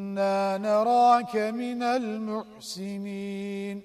إنا نراك من المحسنين